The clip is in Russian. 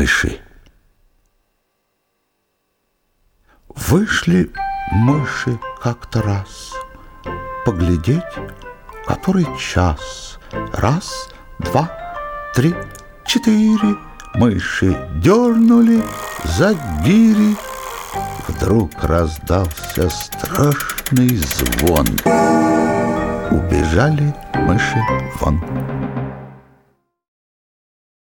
мыши. Вышли мыши как-то раз Поглядеть, который час. Раз, два, три, четыре Мыши дернули за гири Вдруг раздался страшный звон Убежали мыши вон.